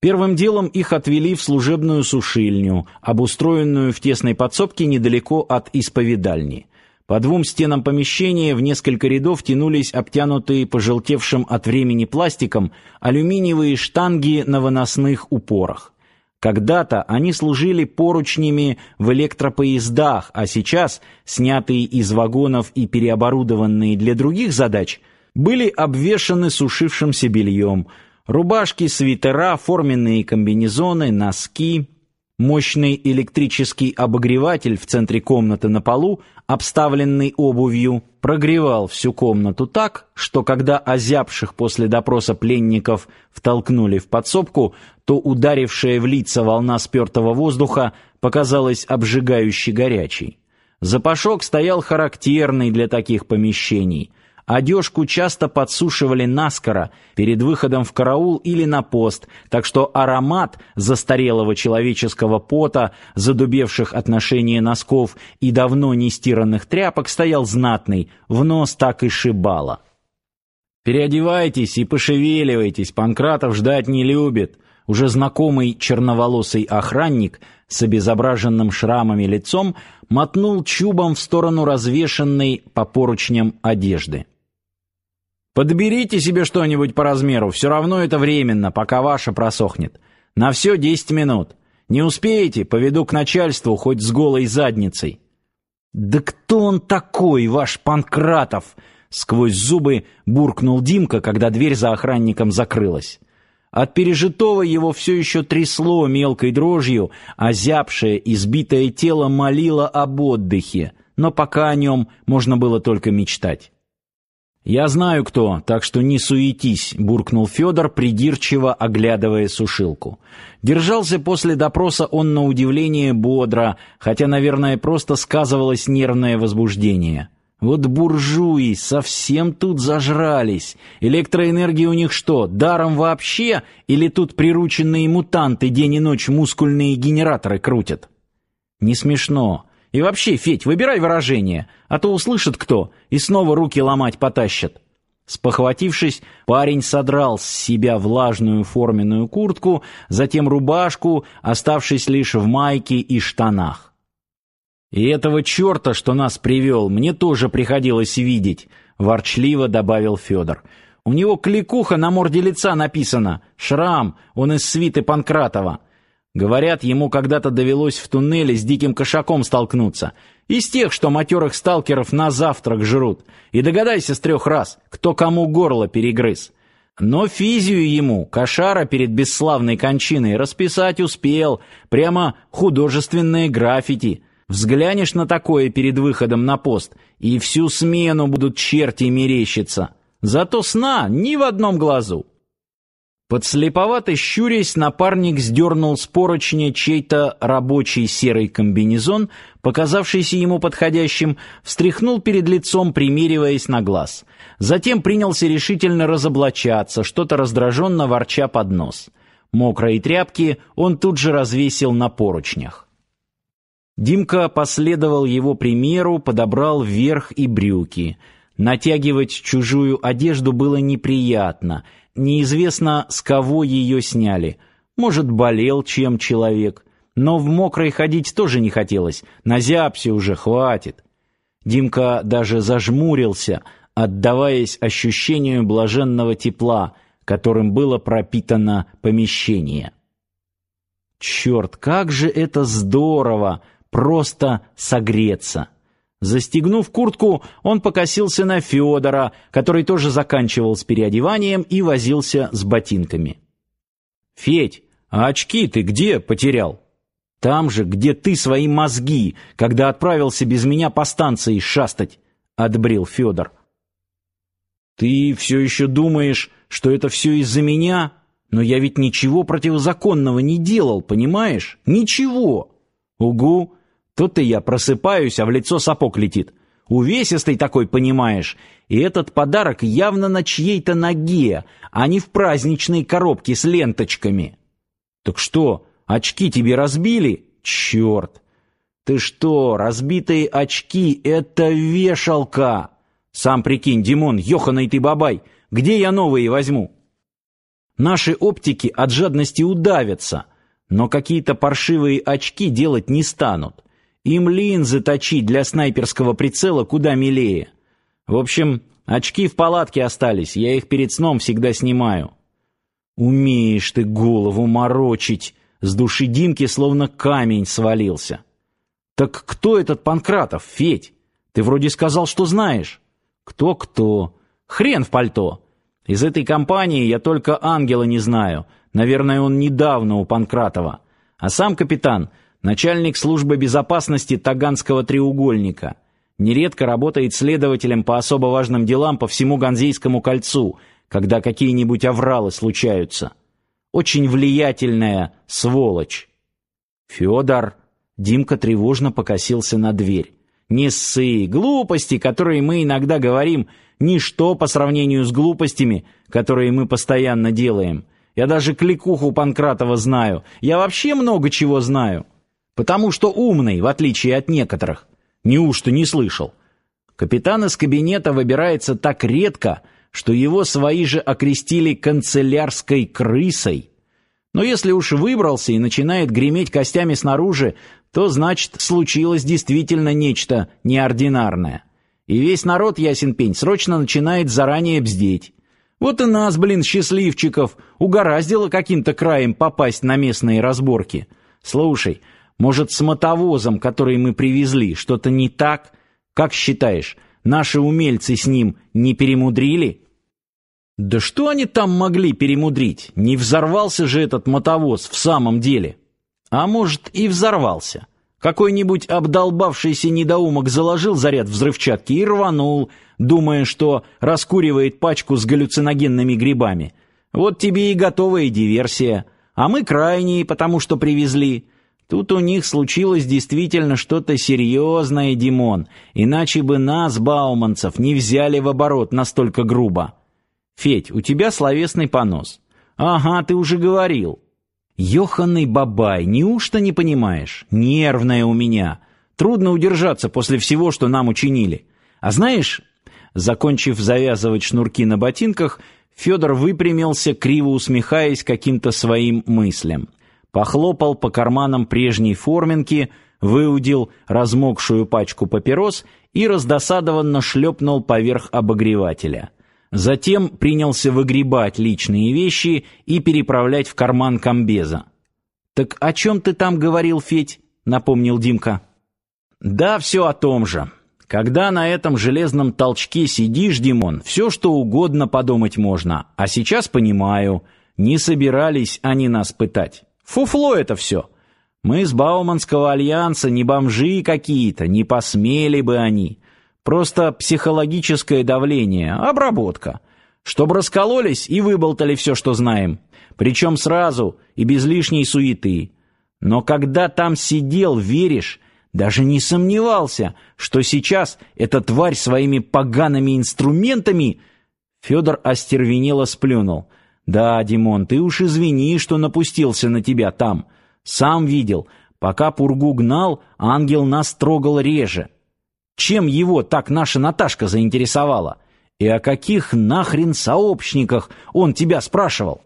Первым делом их отвели в служебную сушильню, обустроенную в тесной подсобке недалеко от исповедальни. По двум стенам помещения в несколько рядов тянулись обтянутые пожелтевшим от времени пластиком алюминиевые штанги на выносных упорах. Когда-то они служили поручнями в электропоездах, а сейчас, снятые из вагонов и переоборудованные для других задач, были обвешаны сушившимся бельем – Рубашки, свитера, форменные комбинезоны, носки. Мощный электрический обогреватель в центре комнаты на полу, обставленный обувью, прогревал всю комнату так, что когда озябших после допроса пленников втолкнули в подсобку, то ударившая в лица волна спертого воздуха показалась обжигающе горячей. Запашок стоял характерный для таких помещений – Одежку часто подсушивали наскоро перед выходом в караул или на пост, так что аромат застарелого человеческого пота, задубевших отношения носков и давно не стиранных тряпок стоял знатный, в нос так и шибало. «Переодевайтесь и пошевеливайтесь, Панкратов ждать не любит», уже знакомый черноволосый охранник с обезображенным шрамами лицом мотнул чубом в сторону развешанной по поручням одежды. Подберите себе что-нибудь по размеру, все равно это временно, пока ваша просохнет. На все десять минут. Не успеете, поведу к начальству хоть с голой задницей. Да кто он такой, ваш Панкратов? Сквозь зубы буркнул Димка, когда дверь за охранником закрылась. От пережитого его все еще трясло мелкой дрожью, а зябшее, избитое тело молило об отдыхе, но пока о нем можно было только мечтать. «Я знаю, кто, так что не суетись», — буркнул Федор, придирчиво оглядывая сушилку. Держался после допроса он на удивление бодро, хотя, наверное, просто сказывалось нервное возбуждение. Вот буржуи совсем тут зажрались. Электроэнергия у них что, даром вообще? Или тут прирученные мутанты день и ночь мускульные генераторы крутят? Не смешно. И вообще, Федь, выбирай выражение, а то услышит кто и снова руки ломать потащат. Спохватившись, парень содрал с себя влажную форменную куртку, затем рубашку, оставшись лишь в майке и штанах. «И этого черта, что нас привел, мне тоже приходилось видеть», — ворчливо добавил Федор. «У него кликуха на морде лица написана, шрам, он из свиты Панкратова. Говорят, ему когда-то довелось в туннеле с диким кошаком столкнуться. Из тех, что матерых сталкеров на завтрак жрут. И догадайся с трех раз, кто кому горло перегрыз. Но физию ему, кошара перед бесславной кончиной, расписать успел. Прямо художественные граффити. Взглянешь на такое перед выходом на пост, и всю смену будут черти мерещиться. Зато сна ни в одном глазу. Подслеповато щурясь, напарник сдернул с поручня чей-то рабочий серый комбинезон, показавшийся ему подходящим, встряхнул перед лицом, примериваясь на глаз. Затем принялся решительно разоблачаться, что-то раздраженно ворча под нос. Мокрые тряпки он тут же развесил на поручнях. Димка последовал его примеру, подобрал верх и брюки. Натягивать чужую одежду было неприятно — Неизвестно, с кого ее сняли. Может, болел чем человек. Но в мокрой ходить тоже не хотелось. На зябсе уже хватит. Димка даже зажмурился, отдаваясь ощущению блаженного тепла, которым было пропитано помещение. Черт, как же это здорово просто согреться. Застегнув куртку, он покосился на Федора, который тоже заканчивал с переодеванием и возился с ботинками. «Федь, а очки ты где потерял?» «Там же, где ты свои мозги, когда отправился без меня по станции шастать», — отбрил Федор. «Ты все еще думаешь, что это все из-за меня? Но я ведь ничего противозаконного не делал, понимаешь? Ничего!» «Угу!» Тут-то я просыпаюсь, а в лицо сапог летит. Увесистый такой, понимаешь. И этот подарок явно на чьей-то ноге, а не в праздничной коробке с ленточками. Так что, очки тебе разбили? Черт! Ты что, разбитые очки — это вешалка! Сам прикинь, Димон, ёханый ты бабай, где я новые возьму? Наши оптики от жадности удавятся, но какие-то паршивые очки делать не станут. Им линзы точить для снайперского прицела куда милее. В общем, очки в палатке остались, я их перед сном всегда снимаю. Умеешь ты голову морочить, с души Димки словно камень свалился. Так кто этот Панкратов, Федь? Ты вроде сказал, что знаешь. Кто-кто? Хрен в пальто. Из этой компании я только ангела не знаю. Наверное, он недавно у Панкратова. А сам капитан — начальник службы безопасности Таганского треугольника. Нередко работает следователем по особо важным делам по всему Ганзейскому кольцу, когда какие-нибудь авралы случаются. Очень влиятельная сволочь. Федор. Димка тревожно покосился на дверь. Не ссы, глупости, которые мы иногда говорим, ничто по сравнению с глупостями, которые мы постоянно делаем. Я даже кликуху Панкратова знаю. Я вообще много чего знаю. Потому что умный, в отличие от некоторых. Неужто не слышал? Капитан из кабинета выбирается так редко, что его свои же окрестили канцелярской крысой. Но если уж выбрался и начинает греметь костями снаружи, то значит, случилось действительно нечто неординарное. И весь народ, ясен пень, срочно начинает заранее бздеть. Вот и нас, блин, счастливчиков, угораздило каким-то краем попасть на местные разборки. Слушай, может, с мотовозом, который мы привезли, что-то не так? Как считаешь, наши умельцы с ним не перемудрили? Да что они там могли перемудрить? Не взорвался же этот мотовоз в самом деле. А может, и взорвался. Какой-нибудь обдолбавшийся недоумок заложил заряд взрывчатки и рванул, думая, что раскуривает пачку с галлюциногенными грибами. Вот тебе и готовая диверсия. А мы крайние, потому что привезли. Тут у них случилось действительно что-то серьезное, Димон, иначе бы нас, бауманцев, не взяли в оборот настолько грубо. Федь, у тебя словесный понос. Ага, ты уже говорил. Ёханый бабай, неужто не понимаешь? Нервная у меня. Трудно удержаться после всего, что нам учинили. А знаешь, закончив завязывать шнурки на ботинках, Федор выпрямился, криво усмехаясь каким-то своим мыслям. Похлопал по карманам прежней форменки, выудил размокшую пачку папирос и раздосадованно шлепнул поверх обогревателя. Затем принялся выгребать личные вещи и переправлять в карман комбеза. «Так о чем ты там говорил, Федь?» — напомнил Димка. «Да, все о том же. Когда на этом железном толчке сидишь, Димон, все что угодно подумать можно. А сейчас понимаю, не собирались они нас пытать. Фуфло это все. Мы с Бауманского альянса не бомжи какие-то, не посмели бы они. Просто психологическое давление, обработка. Чтобы раскололись и выболтали все, что знаем. Причем сразу и без лишней суеты. Но когда там сидел, веришь, даже не сомневался, что сейчас эта тварь своими погаными инструментами... Федор остервенело сплюнул. «Да, Димон, ты уж извини, что напустился на тебя там. Сам видел, пока пургу гнал, ангел нас трогал реже. Чем его так наша Наташка заинтересовала? И о каких нахрен сообщниках он тебя спрашивал?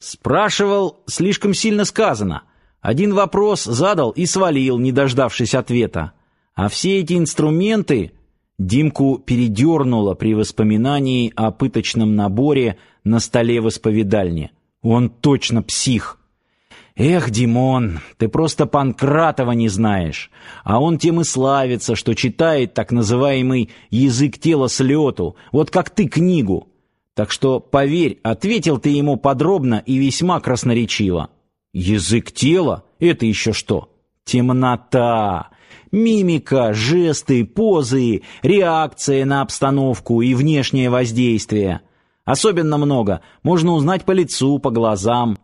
Спрашивал, слишком сильно сказано. Один вопрос задал и свалил, не дождавшись ответа. А все эти инструменты Димку передернуло при воспоминании о пыточном наборе на столе в исповедальне. Он точно псих. Эх, Димон, ты просто Панкратова не знаешь. А он тем и славится, что читает так называемый язык тела с лету, вот как ты книгу. Так что, поверь, ответил ты ему подробно и весьма красноречиво. Язык тела? Это еще что? Темнота. Мимика, жесты, позы, реакция на обстановку и внешнее воздействие. Особенно много можно узнать по лицу, по глазам.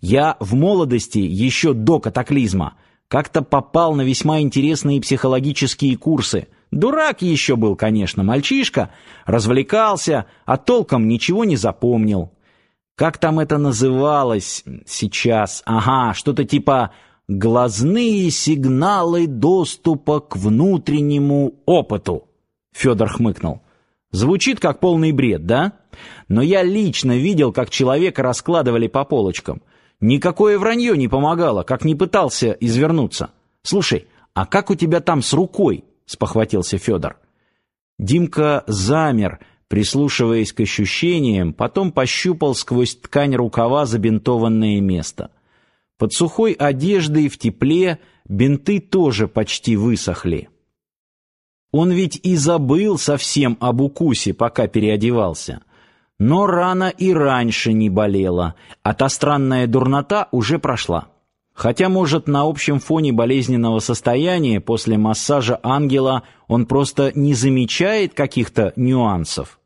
Я в молодости, еще до катаклизма, как-то попал на весьма интересные психологические курсы. Дурак еще был, конечно, мальчишка, развлекался, а толком ничего не запомнил. Как там это называлось сейчас? Ага, что-то типа «глазные сигналы доступа к внутреннему опыту». Федор хмыкнул. Звучит как полный бред, да? Но я лично видел, как человека раскладывали по полочкам. Никакое вранье не помогало, как не пытался извернуться. Слушай, а как у тебя там с рукой? спохватился Федор. Димка замер, прислушиваясь к ощущениям, потом пощупал сквозь ткань рукава забинтованное место. Под сухой одеждой в тепле бинты тоже почти высохли. Он ведь и забыл совсем об укусе, пока переодевался. Но рана и раньше не болела, а та странная дурнота уже прошла. Хотя, может, на общем фоне болезненного состояния после массажа ангела он просто не замечает каких-то нюансов.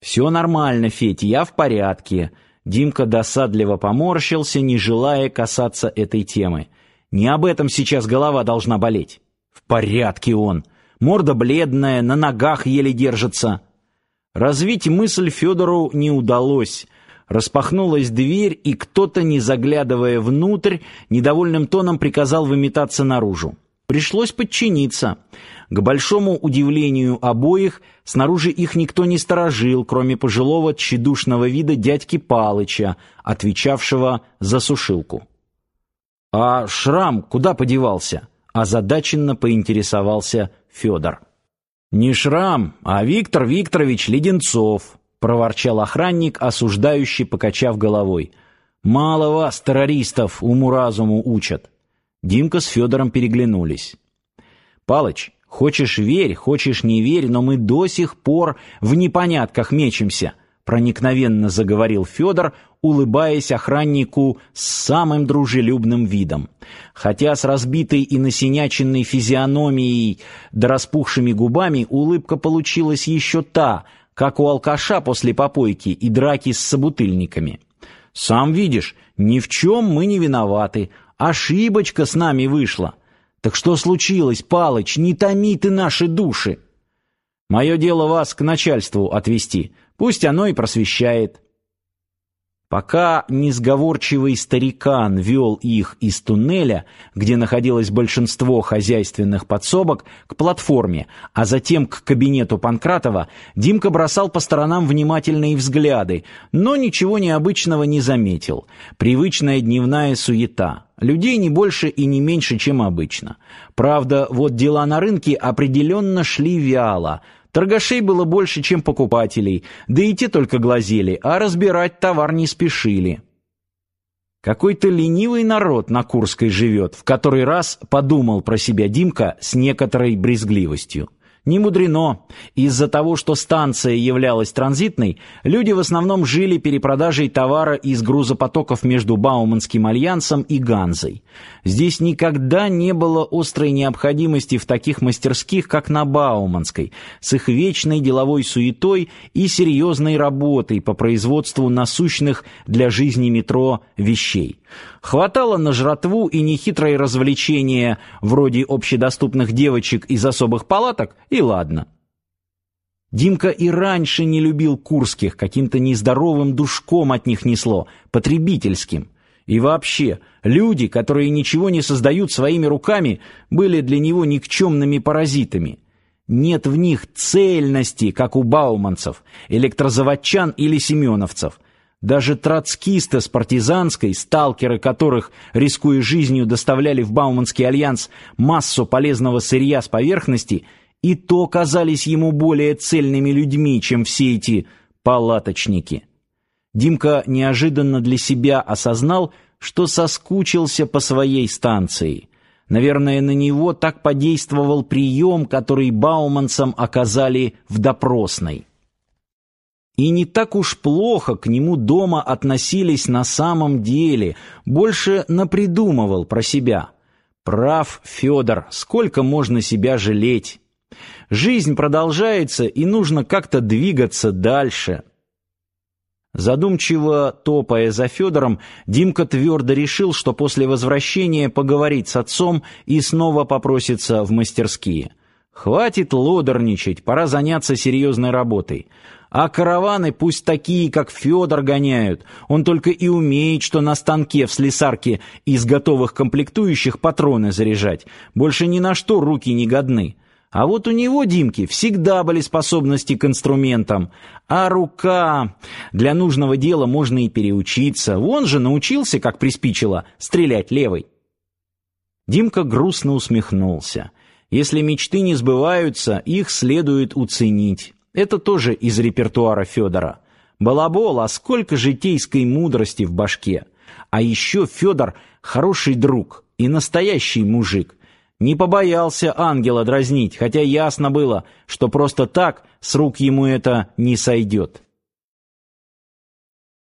«Все нормально, Федь, я в порядке». Димка досадливо поморщился, не желая касаться этой темы. «Не об этом сейчас голова должна болеть». «В порядке он. Морда бледная, на ногах еле держится». Развить мысль Федору не удалось. Распахнулась дверь, и кто-то, не заглядывая внутрь, недовольным тоном приказал выметаться наружу. Пришлось подчиниться. К большому удивлению обоих, снаружи их никто не сторожил, кроме пожилого тщедушного вида дядьки Палыча, отвечавшего за сушилку. «А шрам куда подевался?» — озадаченно поинтересовался Федор. «Не Шрам, а Виктор Викторович Леденцов», — проворчал охранник, осуждающий, покачав головой. «Мало вас, террористов, уму-разуму учат». Димка с Федором переглянулись. «Палыч, хочешь верь, хочешь не верь, но мы до сих пор в непонятках мечемся проникновенно заговорил Федор, улыбаясь охраннику с самым дружелюбным видом. Хотя с разбитой и насиняченной физиономией да распухшими губами улыбка получилась еще та, как у алкаша после попойки и драки с собутыльниками. Сам видишь, ни в чем мы не виноваты, ошибочка с нами вышла. Так что случилось, Палыч, не томи ты наши души. Мое дело вас к начальству отвести. Пусть оно и просвещает. Пока несговорчивый старикан вел их из туннеля, где находилось большинство хозяйственных подсобок, к платформе, а затем к кабинету Панкратова, Димка бросал по сторонам внимательные взгляды, но ничего необычного не заметил. Привычная дневная суета. Людей не больше и не меньше, чем обычно. Правда, вот дела на рынке определенно шли вяло – Торгашей было больше, чем покупателей, да и те только глазели, а разбирать товар не спешили. Какой-то ленивый народ на Курской живет, в который раз подумал про себя Димка с некоторой брезгливостью. Не мудрено. Из-за того, что станция являлась транзитной, люди в основном жили перепродажей товара из грузопотоков между Бауманским альянсом и Ганзой. Здесь никогда не было острой необходимости в таких мастерских, как на Бауманской, с их вечной деловой суетой и серьезной работой по производству насущных для жизни метро вещей. Хватало на жратву и нехитрое развлечения, вроде общедоступных девочек из особых палаток, и ладно. Димка и раньше не любил курских, каким-то нездоровым душком от них несло, потребительским. И вообще, люди, которые ничего не создают своими руками, были для него никчемными паразитами. Нет в них цельности, как у бауманцев, электрозаводчан или семеновцев – даже троцкисты с партизанской, сталкеры которых, рискуя жизнью, доставляли в Бауманский альянс массу полезного сырья с поверхности, и то казались ему более цельными людьми, чем все эти палаточники. Димка неожиданно для себя осознал, что соскучился по своей станции. Наверное, на него так подействовал прием, который бауманцам оказали в допросной. И не так уж плохо к нему дома относились на самом деле, больше напридумывал про себя. Прав Федор, сколько можно себя жалеть? Жизнь продолжается, и нужно как-то двигаться дальше. Задумчиво топая за Федором, Димка твердо решил, что после возвращения поговорит с отцом и снова попросится в мастерские. Хватит лодорничать, пора заняться серьезной работой. А караваны пусть такие, как Федор, гоняют. Он только и умеет, что на станке в слесарке из готовых комплектующих патроны заряжать. Больше ни на что руки не годны. А вот у него, Димки, всегда были способности к инструментам. А рука... Для нужного дела можно и переучиться. Он же научился, как приспичило, стрелять левой. Димка грустно усмехнулся. Если мечты не сбываются, их следует уценить. Это тоже из репертуара Федора. Балабол, а сколько житейской мудрости в башке. А еще Федор хороший друг и настоящий мужик. Не побоялся ангела дразнить, хотя ясно было, что просто так с рук ему это не сойдет.